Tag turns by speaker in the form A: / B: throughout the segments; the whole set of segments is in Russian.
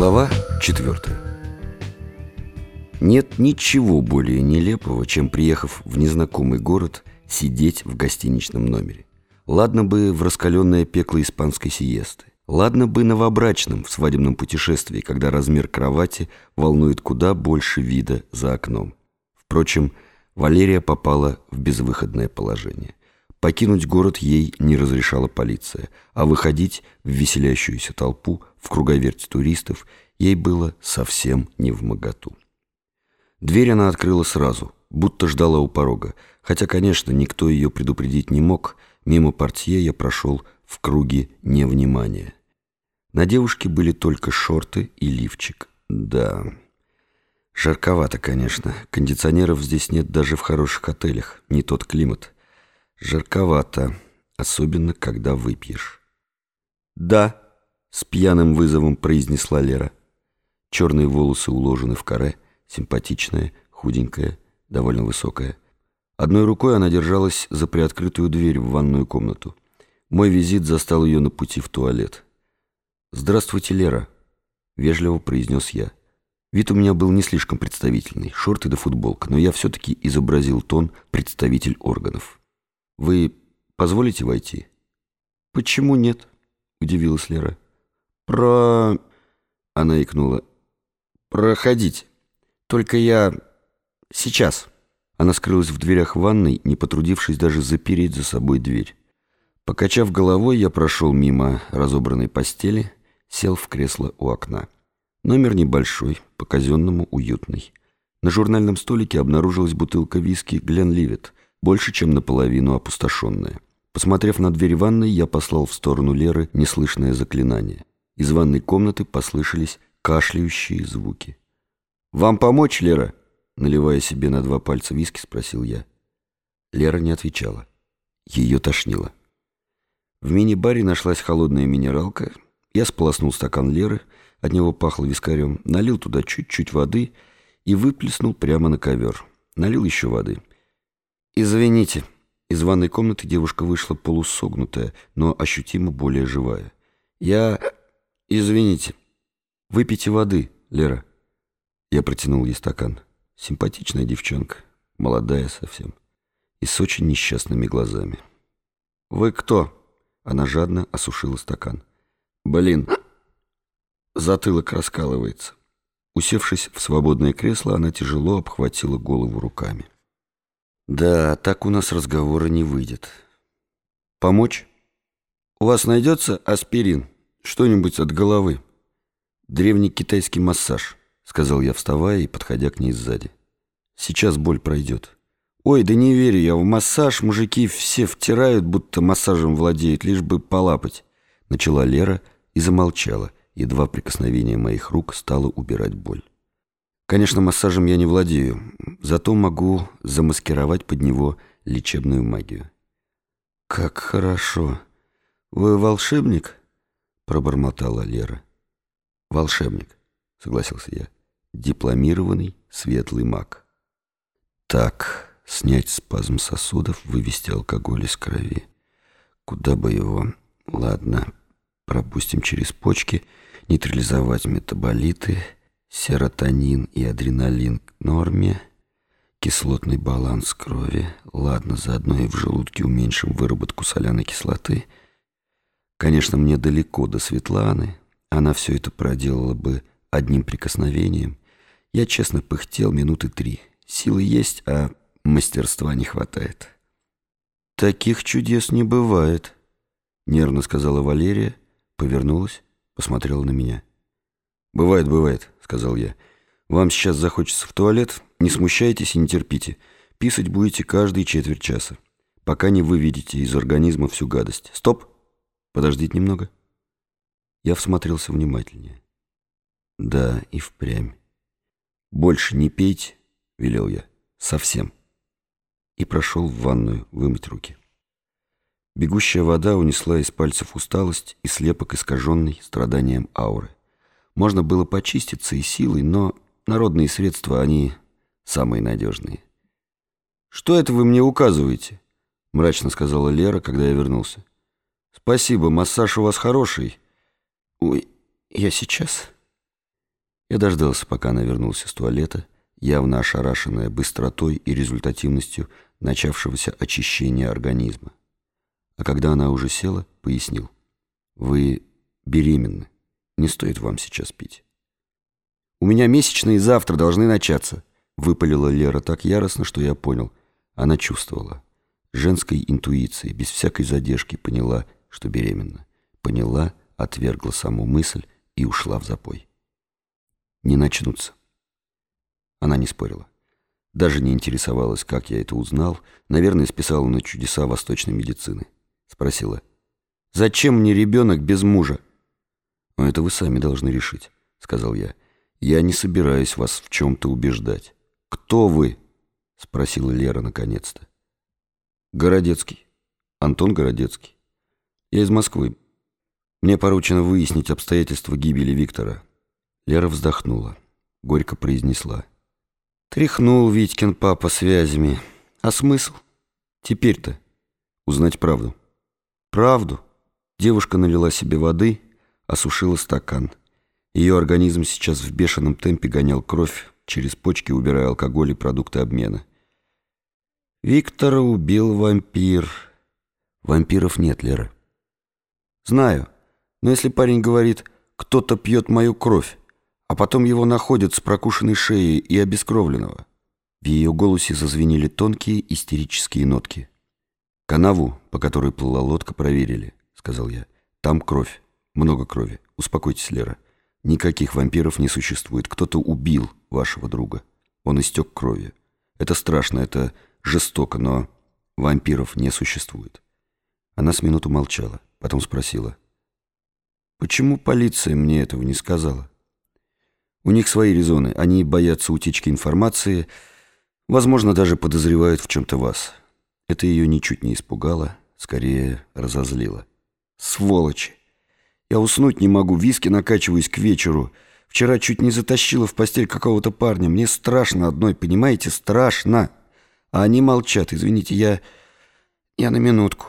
A: Глава 4 Нет ничего более нелепого, чем, приехав в незнакомый город, сидеть в гостиничном номере. Ладно бы в раскаленное пекло испанской сиесты. Ладно бы новобрачным в свадебном путешествии, когда размер кровати волнует куда больше вида за окном. Впрочем, Валерия попала в безвыходное положение. Покинуть город ей не разрешала полиция, а выходить в веселящуюся толпу, в круговерть туристов, ей было совсем не в моготу. Дверь она открыла сразу, будто ждала у порога, хотя, конечно, никто ее предупредить не мог, мимо портье я прошел в круге невнимания. На девушке были только шорты и лифчик. Да, жарковато, конечно, кондиционеров здесь нет даже в хороших отелях, не тот климат. Жарковато, особенно когда выпьешь. «Да», — с пьяным вызовом произнесла Лера. Черные волосы уложены в каре, симпатичная, худенькая, довольно высокая. Одной рукой она держалась за приоткрытую дверь в ванную комнату. Мой визит застал ее на пути в туалет. «Здравствуйте, Лера», — вежливо произнес я. Вид у меня был не слишком представительный, шорты да футболка, но я все-таки изобразил тон представитель органов. «Вы позволите войти?» «Почему нет?» — удивилась Лера. «Про...» — она икнула. «Проходите. Только я... сейчас». Она скрылась в дверях ванной, не потрудившись даже запереть за собой дверь. Покачав головой, я прошел мимо разобранной постели, сел в кресло у окна. Номер небольшой, по-казенному уютный. На журнальном столике обнаружилась бутылка виски «Глен Ливет», больше, чем наполовину опустошенная. Посмотрев на дверь ванной, я послал в сторону Леры неслышное заклинание. Из ванной комнаты послышались кашляющие звуки. «Вам помочь, Лера?» Наливая себе на два пальца виски, спросил я. Лера не отвечала. Ее тошнило. В мини-баре нашлась холодная минералка. Я сполоснул стакан Леры, от него пахло вискарем, налил туда чуть-чуть воды и выплеснул прямо на ковер. Налил еще воды. «Извините». Из ванной комнаты девушка вышла полусогнутая, но ощутимо более живая. «Я... извините. Выпейте воды, Лера». Я протянул ей стакан. Симпатичная девчонка, молодая совсем, и с очень несчастными глазами. «Вы кто?» Она жадно осушила стакан. «Блин, затылок раскалывается». Усевшись в свободное кресло, она тяжело обхватила голову руками. Да, так у нас разговора не выйдет. Помочь? У вас найдется аспирин? Что-нибудь от головы? Древний китайский массаж, сказал я, вставая и подходя к ней сзади. Сейчас боль пройдет. Ой, да не верю я в массаж, мужики все втирают, будто массажем владеют, лишь бы полапать. Начала Лера и замолчала, едва прикосновение моих рук стало убирать боль. Конечно, массажем я не владею, зато могу замаскировать под него лечебную магию. «Как хорошо! Вы волшебник?» — пробормотала Лера. «Волшебник», — согласился я. «Дипломированный светлый маг». «Так, снять спазм сосудов, вывести алкоголь из крови. Куда бы его? Ладно, пропустим через почки, нейтрализовать метаболиты» серотонин и адреналин к норме, кислотный баланс крови, ладно, заодно и в желудке уменьшим выработку соляной кислоты. Конечно, мне далеко до Светланы, она все это проделала бы одним прикосновением. Я честно пыхтел минуты три. Силы есть, а мастерства не хватает. «Таких чудес не бывает», — нервно сказала Валерия, повернулась, посмотрела на меня. «Бывает, бывает», — сказал я. «Вам сейчас захочется в туалет? Не смущайтесь и не терпите. Писать будете каждые четверть часа, пока не выведете из организма всю гадость. Стоп! Подождите немного». Я всмотрелся внимательнее. «Да, и впрямь. Больше не пейте», — велел я. «Совсем». И прошел в ванную вымыть руки. Бегущая вода унесла из пальцев усталость и слепок искаженный страданием ауры. Можно было почиститься и силой, но народные средства, они самые надежные. «Что это вы мне указываете?» — мрачно сказала Лера, когда я вернулся. «Спасибо, массаж у вас хороший». «Ой, я сейчас...» Я дождался, пока она вернулась из туалета, явно ошарашенная быстротой и результативностью начавшегося очищения организма. А когда она уже села, пояснил. «Вы беременны. Не стоит вам сейчас пить». «У меня месячные завтра должны начаться», — выпалила Лера так яростно, что я понял. Она чувствовала. Женской интуицией, без всякой задержки, поняла, что беременна. Поняла, отвергла саму мысль и ушла в запой. Не начнутся. Она не спорила. Даже не интересовалась, как я это узнал. Наверное, списала на чудеса восточной медицины. Спросила. «Зачем мне ребенок без мужа?» «Но это вы сами должны решить», — сказал я. «Я не собираюсь вас в чем-то убеждать». «Кто вы?» — спросила Лера наконец-то. «Городецкий. Антон Городецкий. Я из Москвы. Мне поручено выяснить обстоятельства гибели Виктора». Лера вздохнула, горько произнесла. Тряхнул Витькин папа связями. А смысл? Теперь-то узнать правду. Правду? Девушка налила себе воды, осушила стакан. Ее организм сейчас в бешеном темпе гонял кровь через почки, убирая алкоголь и продукты обмена. Виктора убил вампир. Вампиров нет, Лера. Знаю, но если парень говорит, кто-то пьет мою кровь, а потом его находят с прокушенной шеей и обескровленного. В ее голосе зазвенели тонкие истерические нотки. «Канаву, по которой плыла лодка, проверили», — сказал я. «Там кровь. Много крови. Успокойтесь, Лера. Никаких вампиров не существует. Кто-то убил вашего друга. Он истек кровью. Это страшно, это жестоко, но вампиров не существует». Она с минуту молчала, потом спросила. «Почему полиция мне этого не сказала?» У них свои резоны. Они боятся утечки информации, возможно, даже подозревают в чем-то вас. Это ее ничуть не испугало, скорее разозлило. Сволочи! Я уснуть не могу, виски накачиваюсь к вечеру. Вчера чуть не затащила в постель какого-то парня. Мне страшно одной, понимаете? Страшно. А они молчат. Извините, я... Я на минутку.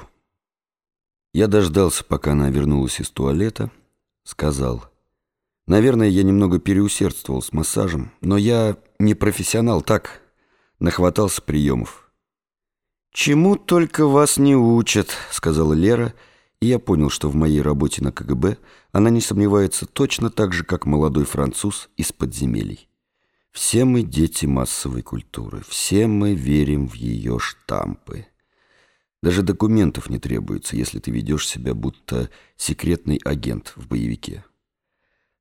A: Я дождался, пока она вернулась из туалета. Сказал... Наверное, я немного переусердствовал с массажем, но я не профессионал, так, нахватался приемов. «Чему только вас не учат», — сказала Лера, и я понял, что в моей работе на КГБ она не сомневается точно так же, как молодой француз из подземелий. Все мы дети массовой культуры, все мы верим в ее штампы. Даже документов не требуется, если ты ведешь себя будто секретный агент в боевике.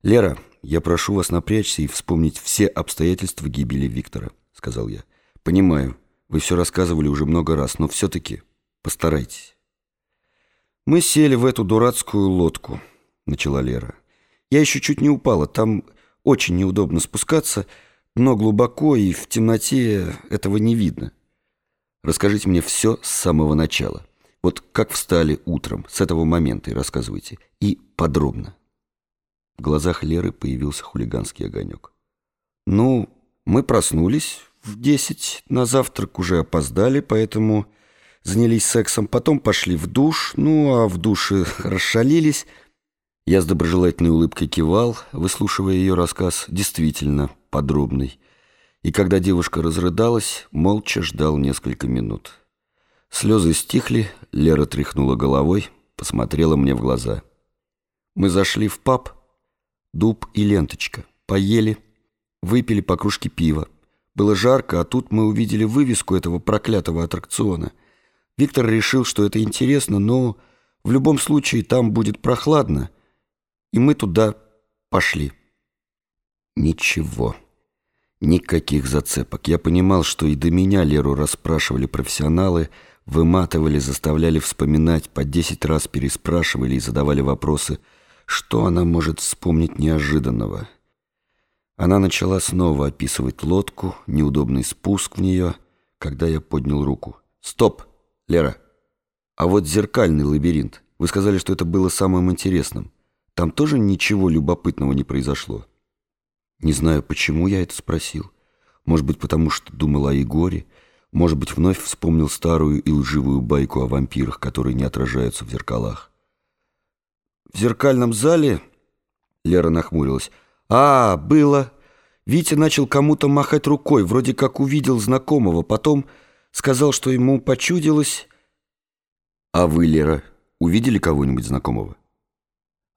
A: «Лера, я прошу вас напрячься и вспомнить все обстоятельства гибели Виктора», — сказал я. «Понимаю, вы все рассказывали уже много раз, но все-таки постарайтесь». «Мы сели в эту дурацкую лодку», — начала Лера. «Я еще чуть не упала, там очень неудобно спускаться, но глубоко и в темноте этого не видно. Расскажите мне все с самого начала. Вот как встали утром, с этого момента и рассказывайте. И подробно». В глазах Леры появился хулиганский огонек. «Ну, мы проснулись в десять, на завтрак уже опоздали, поэтому занялись сексом, потом пошли в душ, ну, а в душе расшалились». Я с доброжелательной улыбкой кивал, выслушивая ее рассказ, действительно подробный. И когда девушка разрыдалась, молча ждал несколько минут. Слезы стихли, Лера тряхнула головой, посмотрела мне в глаза. Мы зашли в паб, дуб и ленточка. Поели, выпили по кружке пива. Было жарко, а тут мы увидели вывеску этого проклятого аттракциона. Виктор решил, что это интересно, но в любом случае там будет прохладно, и мы туда пошли. Ничего. Никаких зацепок. Я понимал, что и до меня Леру расспрашивали профессионалы, выматывали, заставляли вспоминать, по десять раз переспрашивали и задавали вопросы – что она может вспомнить неожиданного? Она начала снова описывать лодку, неудобный спуск в нее, когда я поднял руку. «Стоп, Лера! А вот зеркальный лабиринт. Вы сказали, что это было самым интересным. Там тоже ничего любопытного не произошло?» Не знаю, почему я это спросил. Может быть, потому что думал о Егоре. Может быть, вновь вспомнил старую и лживую байку о вампирах, которые не отражаются в зеркалах. В зеркальном зале, Лера нахмурилась, «А, было!» Витя начал кому-то махать рукой, вроде как увидел знакомого, потом сказал, что ему почудилось. «А вы, Лера, увидели кого-нибудь знакомого?»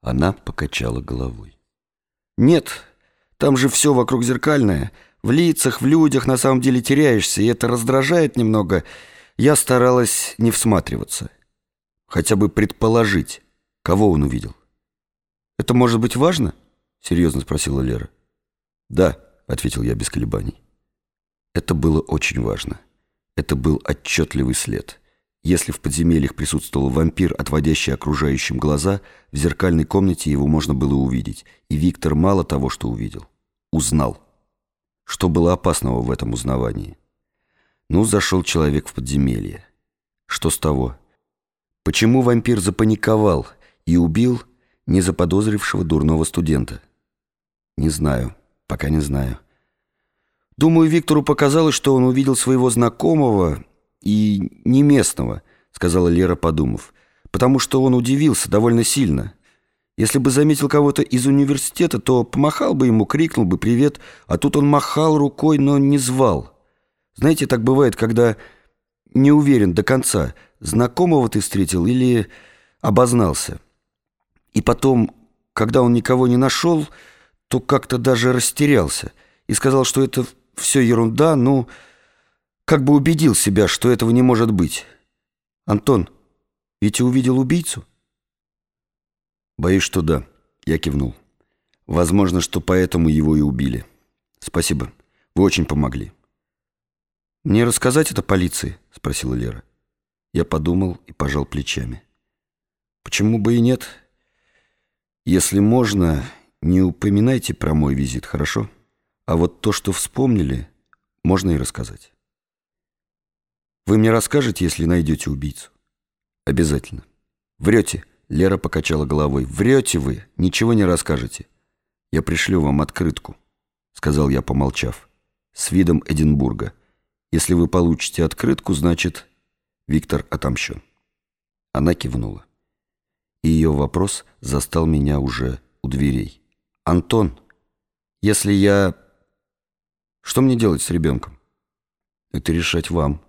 A: Она покачала головой. «Нет, там же все вокруг зеркальное. В лицах, в людях на самом деле теряешься, и это раздражает немного. Я старалась не всматриваться. Хотя бы предположить, кого он увидел. «Это может быть важно?» — серьезно спросила Лера. «Да», — ответил я без колебаний. Это было очень важно. Это был отчетливый след. Если в подземельях присутствовал вампир, отводящий окружающим глаза, в зеркальной комнате его можно было увидеть. И Виктор мало того, что увидел, узнал. Что было опасного в этом узнавании? Ну, зашел человек в подземелье. Что с того? Почему вампир запаниковал и убил не заподозрившего дурного студента? Не знаю, пока не знаю. Думаю, Виктору показалось, что он увидел своего знакомого и не местного, сказала Лера, подумав, потому что он удивился довольно сильно. Если бы заметил кого-то из университета, то помахал бы ему, крикнул бы «привет», а тут он махал рукой, но не звал. Знаете, так бывает, когда не уверен до конца, знакомого ты встретил или обознался. И потом, когда он никого не нашел, то как-то даже растерялся и сказал, что это все ерунда, ну, как бы убедил себя, что этого не может быть. «Антон, ведь увидел убийцу?» «Боюсь, что да», — я кивнул. «Возможно, что поэтому его и убили. Спасибо, вы очень помогли». «Мне рассказать это полиции?» — спросила Лера. Я подумал и пожал плечами. «Почему бы и нет? Если можно, не упоминайте про мой визит, хорошо? А вот то, что вспомнили, можно и рассказать». «Вы мне расскажете, если найдете убийцу?» «Обязательно». «Врете?» — Лера покачала головой. «Врете вы, ничего не расскажете. Я пришлю вам открытку», — сказал я, помолчав, с видом Эдинбурга. Если вы получите открытку, значит, Виктор отомщен. Она кивнула. И ее вопрос застал меня уже у дверей. «Антон, если я... Что мне делать с ребенком?» «Это решать вам.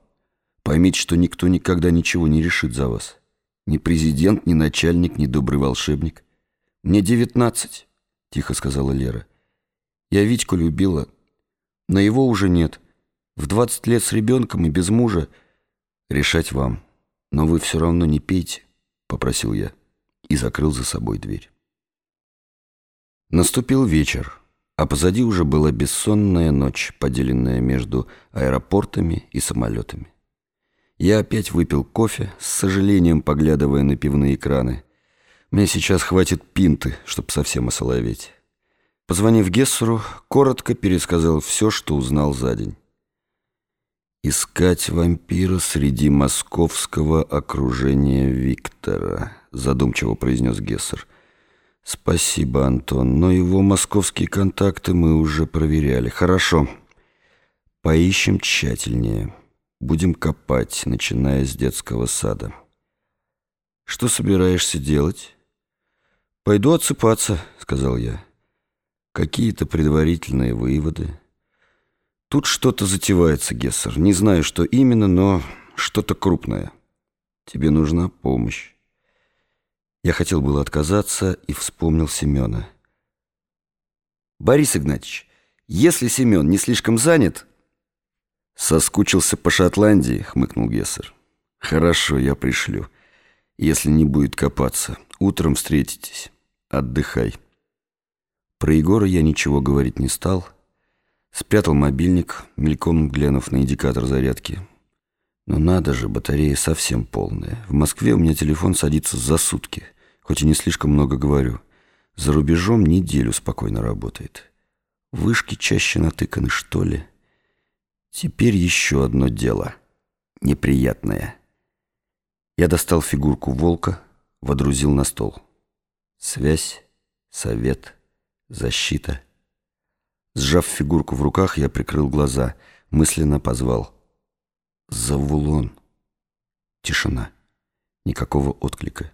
A: Поймите, что никто никогда ничего не решит за вас. Ни президент, ни начальник, ни добрый волшебник. Мне девятнадцать», — тихо сказала Лера. «Я Витьку любила, но его уже нет». В 20 лет с ребенком и без мужа решать вам. Но вы все равно не пейте, попросил я и закрыл за собой дверь. Наступил вечер, а позади уже была бессонная ночь, поделенная между аэропортами и самолетами. Я опять выпил кофе, с сожалением поглядывая на пивные экраны. Мне сейчас хватит пинты, чтобы совсем осоловеть. Позвонив Гессеру, коротко пересказал все, что узнал за день. «Искать вампира среди московского окружения Виктора», задумчиво произнес Гессер. «Спасибо, Антон, но его московские контакты мы уже проверяли. Хорошо. Поищем тщательнее. Будем копать, начиная с детского сада». «Что собираешься делать?» «Пойду отсыпаться», — сказал я. «Какие-то предварительные выводы». Тут что-то затевается, Гессер. Не знаю, что именно, но что-то крупное. Тебе нужна помощь. Я хотел было отказаться и вспомнил Семена. Борис Игнатьевич, если Семен не слишком занят... Соскучился по Шотландии, хмыкнул Гессер. Хорошо, я пришлю. Если не будет копаться, утром встретитесь. Отдыхай. Про Егора я ничего говорить не стал, Спрятал мобильник, мельком глянув на индикатор зарядки. Но надо же, батарея совсем полная. В Москве у меня телефон садится за сутки, хоть и не слишком много говорю. За рубежом неделю спокойно работает. Вышки чаще натыканы, что ли? Теперь еще одно дело. Неприятное. Я достал фигурку волка, водрузил на стол. Связь, совет, защита — Сжав фигурку в руках, я прикрыл глаза, мысленно позвал. «Завулон». Тишина. Никакого отклика.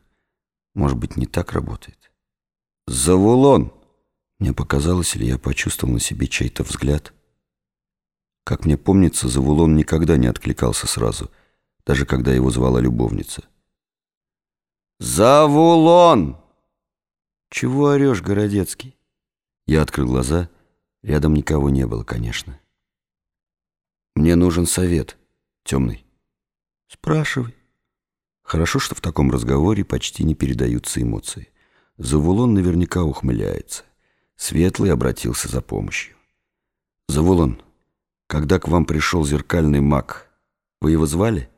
A: Может быть, не так работает? «Завулон!» Мне показалось, или я почувствовал на себе чей-то взгляд. Как мне помнится, Завулон никогда не откликался сразу, даже когда его звала любовница. «Завулон!» «Чего орешь, Городецкий?» Я открыл глаза. Рядом никого не было, конечно. «Мне нужен совет, темный». «Спрашивай». Хорошо, что в таком разговоре почти не передаются эмоции. Завулон наверняка ухмыляется. Светлый обратился за помощью. «Завулон, когда к вам пришел зеркальный маг, вы его звали?»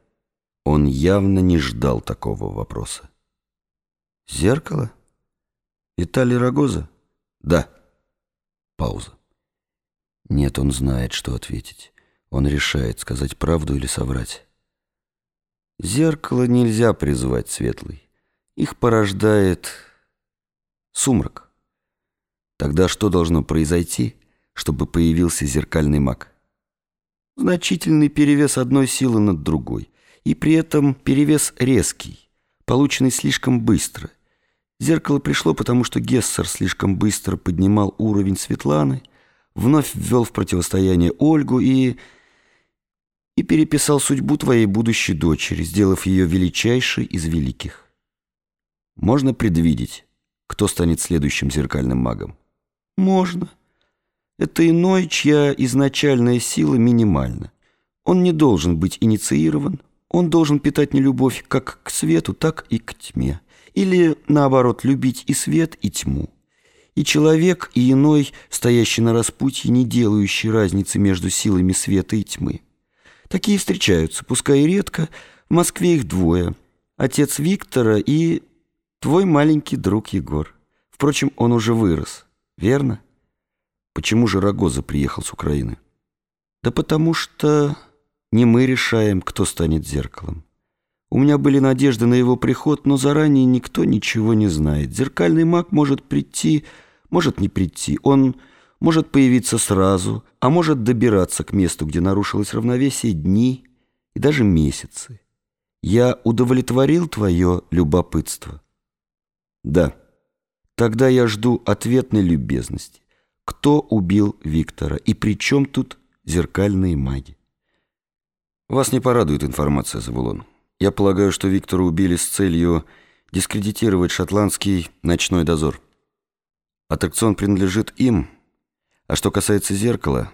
A: Он явно не ждал такого вопроса. «Зеркало? Виталий Рогоза?» «Да». Пауза. Нет, он знает, что ответить. Он решает, сказать правду или соврать. Зеркало нельзя призвать, Светлый. Их порождает сумрак. Тогда что должно произойти, чтобы появился зеркальный маг? Значительный перевес одной силы над другой. И при этом перевес резкий, полученный слишком быстро. Зеркало пришло, потому что Гессер слишком быстро поднимал уровень Светланы, вновь ввел в противостояние Ольгу и... и переписал судьбу твоей будущей дочери, сделав ее величайшей из великих. Можно предвидеть, кто станет следующим зеркальным магом? Можно. Это иной, чья изначальная сила минимальна. Он не должен быть инициирован, он должен питать нелюбовь как к свету, так и к тьме. Или, наоборот, любить и свет, и тьму. И человек, и иной, стоящий на распутье, не делающий разницы между силами света и тьмы. Такие встречаются, пускай и редко, в Москве их двое. Отец Виктора и твой маленький друг Егор. Впрочем, он уже вырос, верно? Почему же Рогоза приехал с Украины? Да потому что не мы решаем, кто станет зеркалом. У меня были надежды на его приход, но заранее никто ничего не знает. Зеркальный маг может прийти, может не прийти. Он может появиться сразу, а может добираться к месту, где нарушилось равновесие дни и даже месяцы. Я удовлетворил твое любопытство? Да. Тогда я жду ответной любезности. Кто убил Виктора? И при чем тут зеркальные маги? Вас не порадует информация, Завулон. Я полагаю, что Виктора убили с целью дискредитировать шотландский ночной дозор. Аттракцион принадлежит им, а что касается зеркала,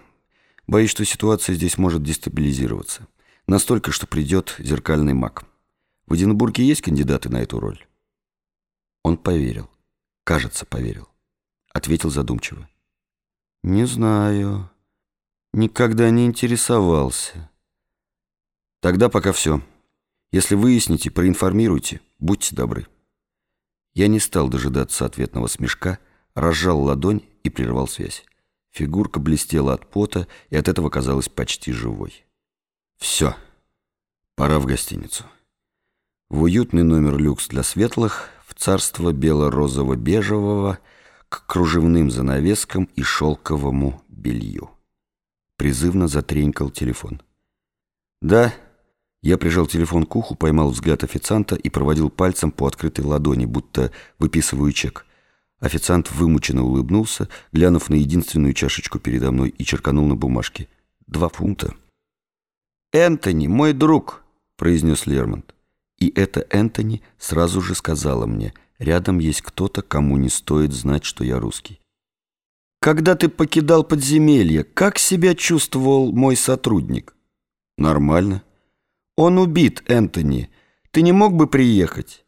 A: боюсь, что ситуация здесь может дестабилизироваться. Настолько, что придет зеркальный маг. В Эдинбурге есть кандидаты на эту роль? Он поверил. Кажется, поверил. Ответил задумчиво. «Не знаю. Никогда не интересовался». «Тогда пока все. Если выясните, проинформируйте. Будьте добры». Я не стал дожидаться ответного смешка, разжал ладонь и прервал связь. Фигурка блестела от пота и от этого казалась почти живой. «Все. Пора в гостиницу». В уютный номер люкс для светлых, в царство бело-розово-бежевого – к кружевным занавескам и шелковому белью. Призывно затренькал телефон. «Да». Я прижал телефон к уху, поймал взгляд официанта и проводил пальцем по открытой ладони, будто выписываю чек. Официант вымученно улыбнулся, глянув на единственную чашечку передо мной и черканул на бумажке. «Два фунта». «Энтони, мой друг», — произнес Лермонт. И это Энтони сразу же сказала мне — Рядом есть кто-то, кому не стоит знать, что я русский. Когда ты покидал подземелье, как себя чувствовал мой сотрудник? Нормально. Он убит, Энтони. Ты не мог бы приехать?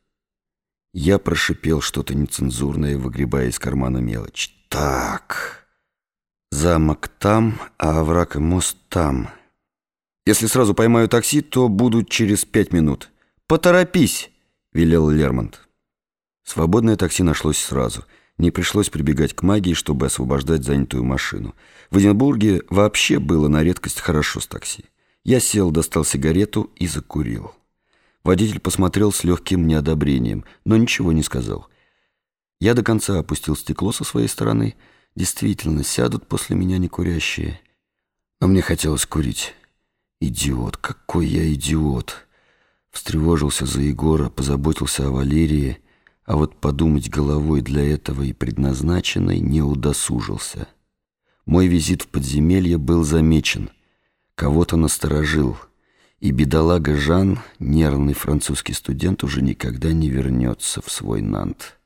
A: Я прошипел что-то нецензурное, выгребая из кармана мелочь. Так. Замок там, а овраг и мост там. Если сразу поймаю такси, то буду через пять минут. Поторопись, велел Лермонт. Свободное такси нашлось сразу. Не пришлось прибегать к магии, чтобы освобождать занятую машину. В Эдинбурге вообще было на редкость хорошо с такси. Я сел, достал сигарету и закурил. Водитель посмотрел с легким неодобрением, но ничего не сказал. Я до конца опустил стекло со своей стороны. Действительно, сядут после меня некурящие. Но мне хотелось курить. Идиот, какой я идиот! Встревожился за Егора, позаботился о Валерии — а вот подумать головой для этого и предназначенной не удосужился. Мой визит в подземелье был замечен, кого-то насторожил, и бедолага Жан, нервный французский студент, уже никогда не вернется в свой Нант.